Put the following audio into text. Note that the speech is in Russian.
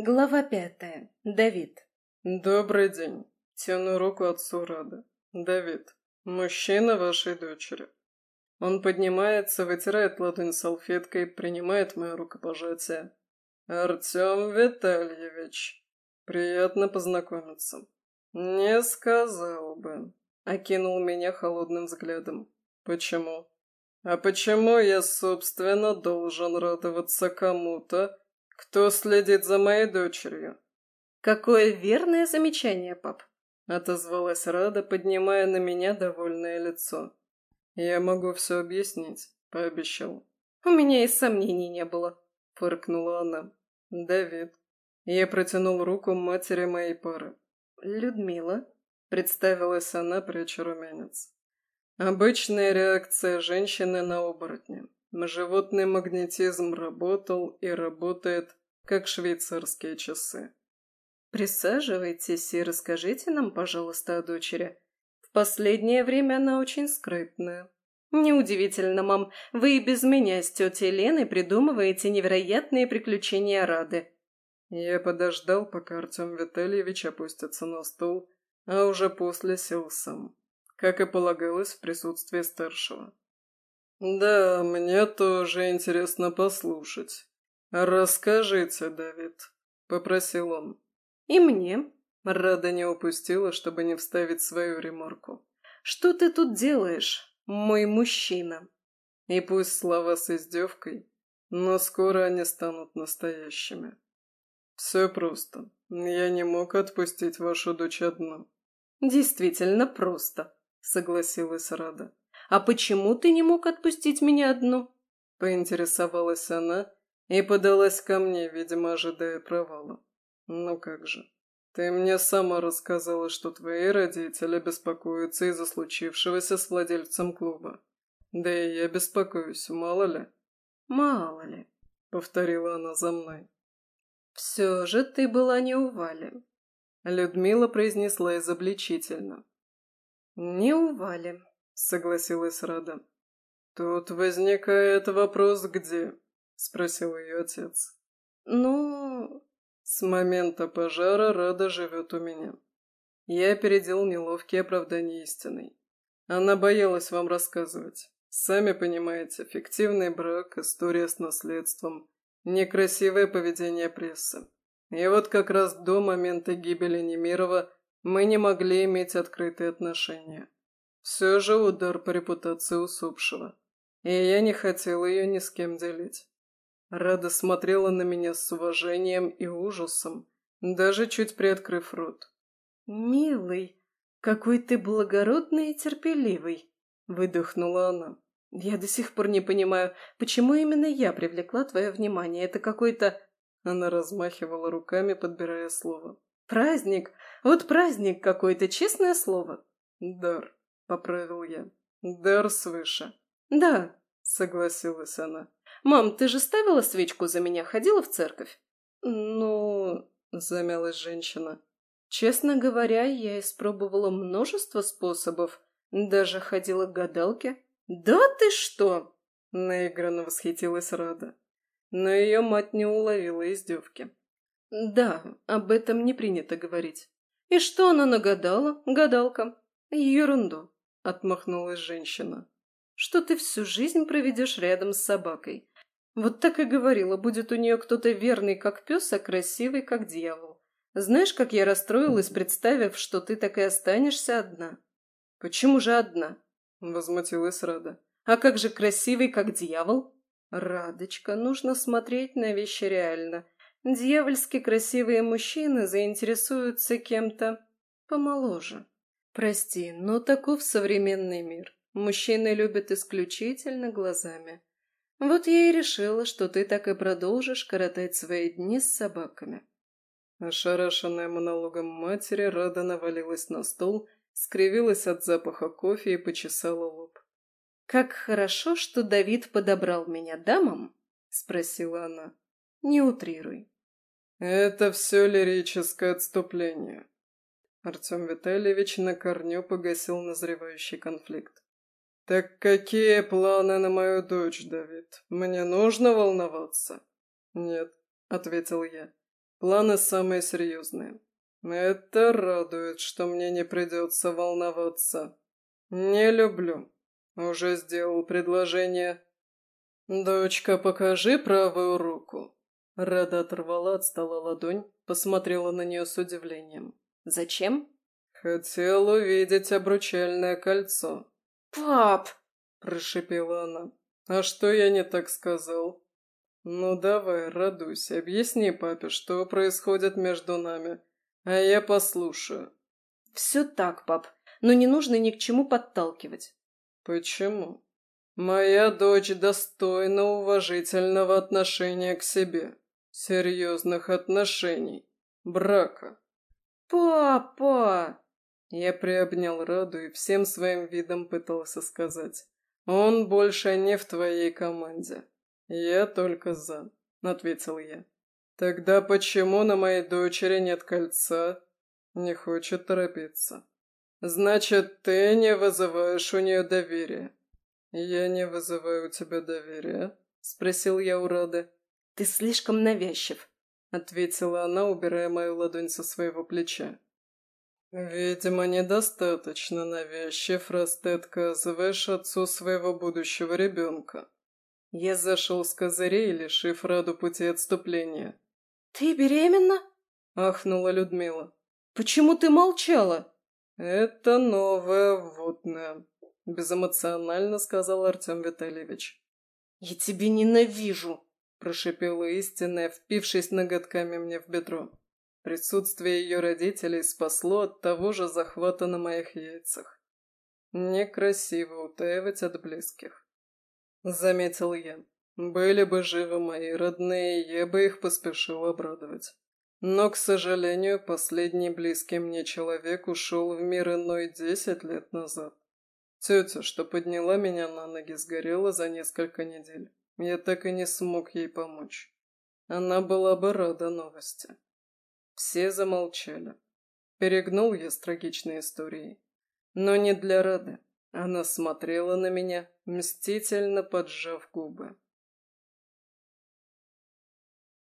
Глава пятая. Давид. «Добрый день. Тяну руку отцу Рада. Давид, мужчина вашей дочери». Он поднимается, вытирает ладонь салфеткой, принимает мое рукопожатие. «Артем Витальевич, приятно познакомиться». «Не сказал бы», — окинул меня холодным взглядом. «Почему?» «А почему я, собственно, должен радоваться кому-то, кто следит за моей дочерью?» «Какое верное замечание, пап!» — отозвалась Рада, поднимая на меня довольное лицо. «Я могу все объяснить», — пообещал. «У меня и сомнений не было», — фыркнула она. «Давид». Я протянул руку матери моей пары. «Людмила», — представилась она, пряча румянец. Обычная реакция женщины на оборотня. Животный магнетизм работал и работает, как швейцарские часы. «Присаживайтесь и расскажите нам, пожалуйста, о дочери. В последнее время она очень скрытная. Неудивительно, мам, вы и без меня с тетей Леной придумываете невероятные приключения Рады». Я подождал, пока Артем Витальевич опустится на стол, а уже после сел сам, как и полагалось в присутствии старшего. «Да, мне тоже интересно послушать. Расскажите, Давид», — попросил он. «И мне». Рада не упустила, чтобы не вставить свою ремарку. «Что ты тут делаешь, мой мужчина?» И пусть слова с издевкой, но скоро они станут настоящими. Все просто. Я не мог отпустить вашу дочь одну. Действительно просто, согласилась Рада. «А почему ты не мог отпустить меня одну?» Поинтересовалась она и подалась ко мне, видимо, ожидая провала. «Ну как же. Ты мне сама рассказала, что твои родители беспокоятся из-за случившегося с владельцем клуба. Да и я беспокоюсь, мало ли». «Мало ли», — повторила она за мной. «Все же ты была не у Вали», — Людмила произнесла изобличительно. «Не у Вали», согласилась Рада. «Тут возникает вопрос, где?» — спросил ее отец. «Ну...» «С момента пожара Рада живет у меня. Я опередил неловкие оправдания истиной. Она боялась вам рассказывать. Сами понимаете, фиктивный брак, история с наследством, некрасивое поведение прессы. И вот как раз до момента гибели Немирова мы не могли иметь открытые отношения. Все же удар по репутации усопшего. И я не хотел ее ни с кем делить. Рада смотрела на меня с уважением и ужасом, даже чуть приоткрыв рот. «Милый, какой ты благородный и терпеливый!» — выдохнула она. «Я до сих пор не понимаю, почему именно я привлекла твое внимание. Это какой-то...» Она размахивала руками, подбирая слово. «Праздник! Вот праздник какой-то, честное слово!» «Дар!» Поправил я. «Дар свыше». «Да», — согласилась она. «Мам, ты же ставила свечку за меня, ходила в церковь?» «Ну...» — замялась женщина. «Честно говоря, я испробовала множество способов. Даже ходила к гадалке». «Да ты что?» — наигранно восхитилась Рада. Но ее мать не уловила издевки. «Да, об этом не принято говорить. И что она нагадала, гадалка? Ерунду отмахнулась женщина. «Что ты всю жизнь проведешь рядом с собакой? Вот так и говорила, будет у нее кто-то верный, как пес, а красивый, как дьявол. Знаешь, как я расстроилась, представив, что ты так и останешься одна?» «Почему же одна?» — возмутилась Рада. «А как же красивый, как дьявол?» «Радочка, нужно смотреть на вещи реально. Дьявольски красивые мужчины заинтересуются кем-то помоложе». Прости, но таков современный мир. Мужчины любят исключительно глазами. Вот я и решила, что ты так и продолжишь коротать свои дни с собаками. Ошарашенная монологом матери, Рада навалилась на стол, скривилась от запаха кофе и почесала лоб. «Как хорошо, что Давид подобрал меня дамам?» — спросила она. «Не утрируй». «Это все лирическое отступление», Артем Витальевич на корню погасил назревающий конфликт. «Так какие планы на мою дочь, Давид? Мне нужно волноваться?» «Нет», — ответил я. Планы самые серьезные. Это радует, что мне не придется волноваться. Не люблю. Уже сделал предложение. «Дочка, покажи правую руку». Рада оторвала от стола ладонь, посмотрела на нее с удивлением. «Зачем?» «Хотел увидеть обручальное кольцо». «Пап!» – прошипела она. «А что я не так сказал?» «Ну давай, радуйся, объясни папе, что происходит между нами, а я послушаю». «Все так, пап, но не нужно ни к чему подталкивать». «Почему?» «Моя дочь достойна уважительного отношения к себе, серьезных отношений, брака». «Папа!» Я приобнял Раду и всем своим видом пытался сказать. «Он больше не в твоей команде. «Я только за», — ответил я. «Тогда почему на моей дочери нет кольца?» Не хочет торопиться. «Значит, ты не вызываешь у нее доверия». «Я не вызываю у тебя доверия?» — спросил я у Рады. «Ты слишком навязчив», — ответила она, убирая мою ладонь со своего плеча. «Видимо, недостаточно навязчив, раз ты отказываешь отцу своего будущего ребенка», я зашел с козырей, лишив Раду пути отступления. «Ты беременна?» – ахнула Людмила. «Почему ты молчала?» «Это новая вводная», – безэмоционально сказал Артем Витальевич. «Я тебя ненавижу!» – прошипела истинная, впившись ноготками мне в бедро. Присутствие ее родителей спасло от того же захвата на моих яйцах. Некрасиво утаивать от близких. Заметил я. Были бы живы мои родные, я бы их поспешил обрадовать. Но, к сожалению, последний близкий мне человек ушел в мир иной десять лет назад. Тетя, что подняла меня на ноги, сгорела за несколько недель. Я так и не смог ей помочь. Она была бы рада новости. Все замолчали. Перегнул я с трагичной историей. Но не для Рады. Она смотрела на меня, мстительно поджав губы.